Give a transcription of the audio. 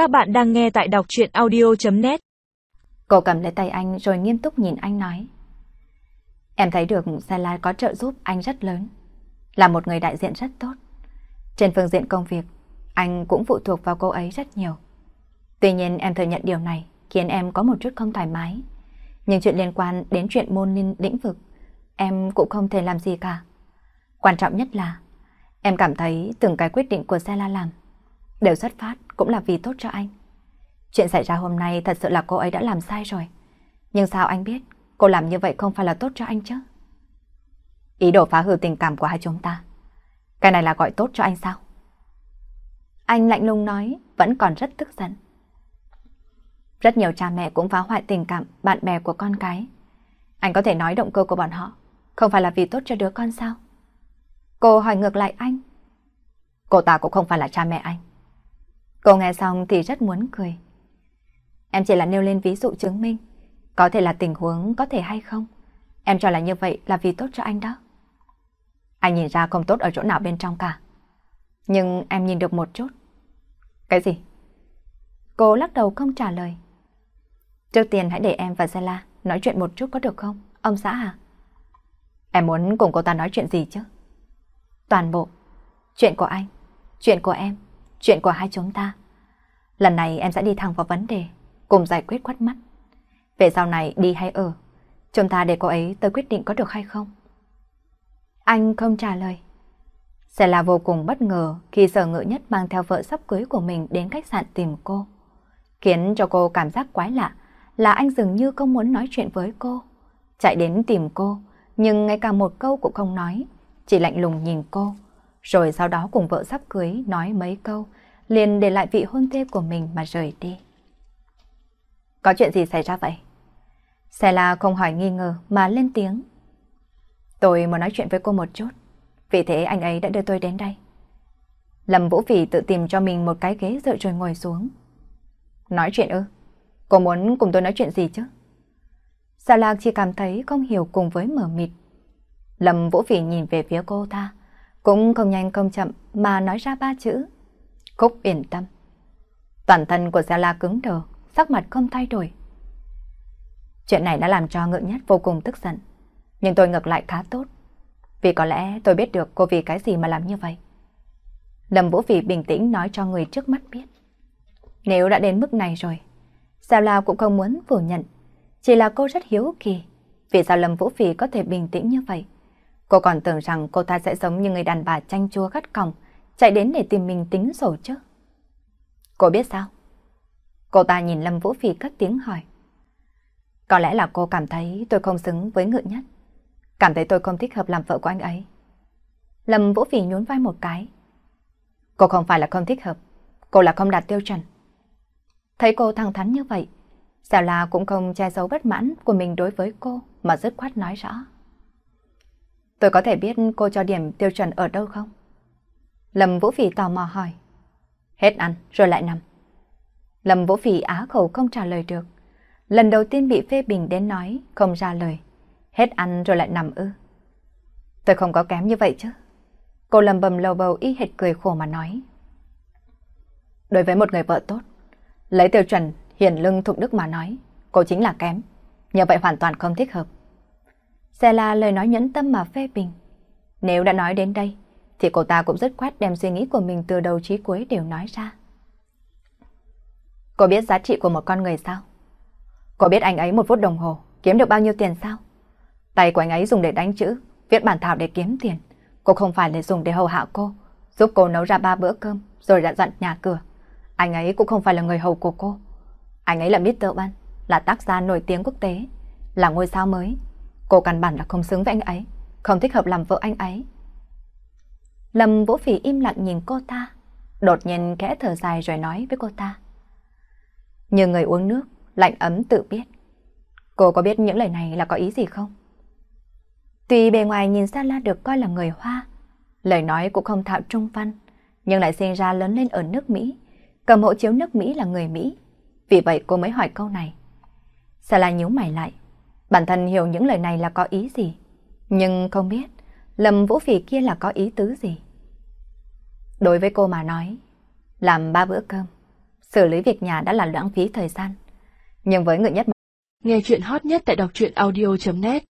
Các bạn đang nghe tại đọc chuyện audio.net Cô cầm lấy tay anh rồi nghiêm túc nhìn anh nói. Em thấy được gia lai có trợ giúp anh rất lớn. Là một người đại diện rất tốt. Trên phương diện công việc, anh cũng phụ thuộc vào cô ấy rất nhiều. Tuy nhiên em thừa nhận điều này khiến em có một chút không thoải mái. Nhưng chuyện liên quan đến chuyện môn linh lĩnh vực, em cũng không thể làm gì cả. Quan trọng nhất là em cảm thấy từng cái quyết định của gia lai làm đều xuất phát cũng là vì tốt cho anh. Chuyện xảy ra hôm nay thật sự là cô ấy đã làm sai rồi. Nhưng sao anh biết cô làm như vậy không phải là tốt cho anh chứ? Ý đồ phá hư tình cảm của hai chúng ta. Cái này là gọi tốt cho anh sao? Anh lạnh lùng nói, vẫn còn rất tức giận. Rất nhiều cha mẹ cũng phá hoại tình cảm bạn bè của con cái. Anh có thể nói động cơ của bọn họ, không phải là vì tốt cho đứa con sao? Cô hỏi ngược lại anh. Cô ta cũng không phải là cha mẹ anh. Cô nghe xong thì rất muốn cười. Em chỉ là nêu lên ví dụ chứng minh. Có thể là tình huống có thể hay không. Em cho là như vậy là vì tốt cho anh đó. Anh nhìn ra không tốt ở chỗ nào bên trong cả. Nhưng em nhìn được một chút. Cái gì? Cô lắc đầu không trả lời. Trước tiên hãy để em và Zela nói chuyện một chút có được không? Ông xã à? Em muốn cùng cô ta nói chuyện gì chứ? Toàn bộ. Chuyện của anh, chuyện của em, chuyện của hai chúng ta. Lần này em sẽ đi thẳng vào vấn đề, cùng giải quyết quát mắt. Về sau này đi hay ở, chúng ta để cô ấy tới quyết định có được hay không? Anh không trả lời. Sẽ là vô cùng bất ngờ khi sở ngự nhất mang theo vợ sắp cưới của mình đến khách sạn tìm cô. Khiến cho cô cảm giác quái lạ là anh dường như không muốn nói chuyện với cô. Chạy đến tìm cô, nhưng ngay cả một câu cũng không nói, chỉ lạnh lùng nhìn cô. Rồi sau đó cùng vợ sắp cưới nói mấy câu, liền để lại vị hôn thê của mình mà rời đi. Có chuyện gì xảy ra vậy? Xe la không hỏi nghi ngờ mà lên tiếng. Tôi muốn nói chuyện với cô một chút, vì thế anh ấy đã đưa tôi đến đây. Lâm Vũ Phỉ tự tìm cho mình một cái ghế dựa rồi ngồi xuống. Nói chuyện ư? Cô muốn cùng tôi nói chuyện gì chứ? Sa Lạc chỉ cảm thấy không hiểu cùng với mở mịt. Lâm Vũ Phỉ nhìn về phía cô ta, cũng không nhanh không chậm mà nói ra ba chữ. Cúc yên tâm. Toàn thân của gia La cứng đờ, sắc mặt không thay đổi. Chuyện này đã làm cho ngự nhất vô cùng tức giận. Nhưng tôi ngược lại khá tốt. Vì có lẽ tôi biết được cô vì cái gì mà làm như vậy. Lâm Vũ Phỉ bình tĩnh nói cho người trước mắt biết. Nếu đã đến mức này rồi, gia La cũng không muốn phủ nhận. Chỉ là cô rất hiếu kỳ. Vì sao Lâm Vũ Phỉ có thể bình tĩnh như vậy? Cô còn tưởng rằng cô ta sẽ giống như người đàn bà chanh chua gắt còng, chạy đến để tìm mình tính sổ chứ. Cô biết sao? Cô ta nhìn Lâm Vũ phi cất tiếng hỏi. Có lẽ là cô cảm thấy tôi không xứng với ngự nhất. Cảm thấy tôi không thích hợp làm vợ của anh ấy. Lâm Vũ phi nhún vai một cái. Cô không phải là không thích hợp, cô là không đạt tiêu chuẩn. Thấy cô thẳng thắn như vậy, Xào La cũng không che giấu bất mãn của mình đối với cô mà dứt khoát nói rõ. Tôi có thể biết cô cho điểm tiêu chuẩn ở đâu không? Lâm Vũ Phỉ tò mò hỏi. Hết ăn rồi lại nằm. Lâm Vũ Phỉ á khẩu không trả lời được. Lần đầu tiên bị phê bình đến nói không ra lời. Hết ăn rồi lại nằm ư. Tôi không có kém như vậy chứ. Cô lầm bầm lầu bầu y hệt cười khổ mà nói. Đối với một người vợ tốt, lấy tiêu chuẩn hiền lưng thục đức mà nói, cô chính là kém. Như vậy hoàn toàn không thích hợp. Sẽ là lời nói nhẫn tâm mà phê bình. Nếu đã nói đến đây, thì cô ta cũng rất khoát đem suy nghĩ của mình từ đầu chí cuối đều nói ra. Cô biết giá trị của một con người sao? Cô biết anh ấy một phút đồng hồ kiếm được bao nhiêu tiền sao? Tay của anh ấy dùng để đánh chữ, viết bản thảo để kiếm tiền. Cô không phải để dùng để hầu hạ cô, giúp cô nấu ra ba bữa cơm rồi đã dặn nhà cửa. Anh ấy cũng không phải là người hầu của cô. Anh ấy là Mr. Ban, là tác gia nổi tiếng quốc tế, là ngôi sao mới. Cô căn bản là không xứng với anh ấy, không thích hợp làm vợ anh ấy. Lâm Vũ Phỉ im lặng nhìn cô ta, đột nhiên kẽ thở dài rồi nói với cô ta. Như người uống nước, lạnh ấm tự biết. Cô có biết những lời này là có ý gì không? Tuy bề ngoài nhìn Sa La được coi là người Hoa, lời nói cũng không thạo trung văn, nhưng lại sinh ra lớn lên ở nước Mỹ, cầm hộ chiếu nước Mỹ là người Mỹ. Vì vậy cô mới hỏi câu này. Sa La nhíu mày lại, bản thân hiểu những lời này là có ý gì, nhưng không biết Lâm Vũ Phỉ kia là có ý tứ gì. Đối với cô mà nói, làm ba bữa cơm, xử lý việc nhà đã là lãng phí thời gian. Nhưng với người nhất Nghe chuyện hot nhất tại đọc truyện audio.net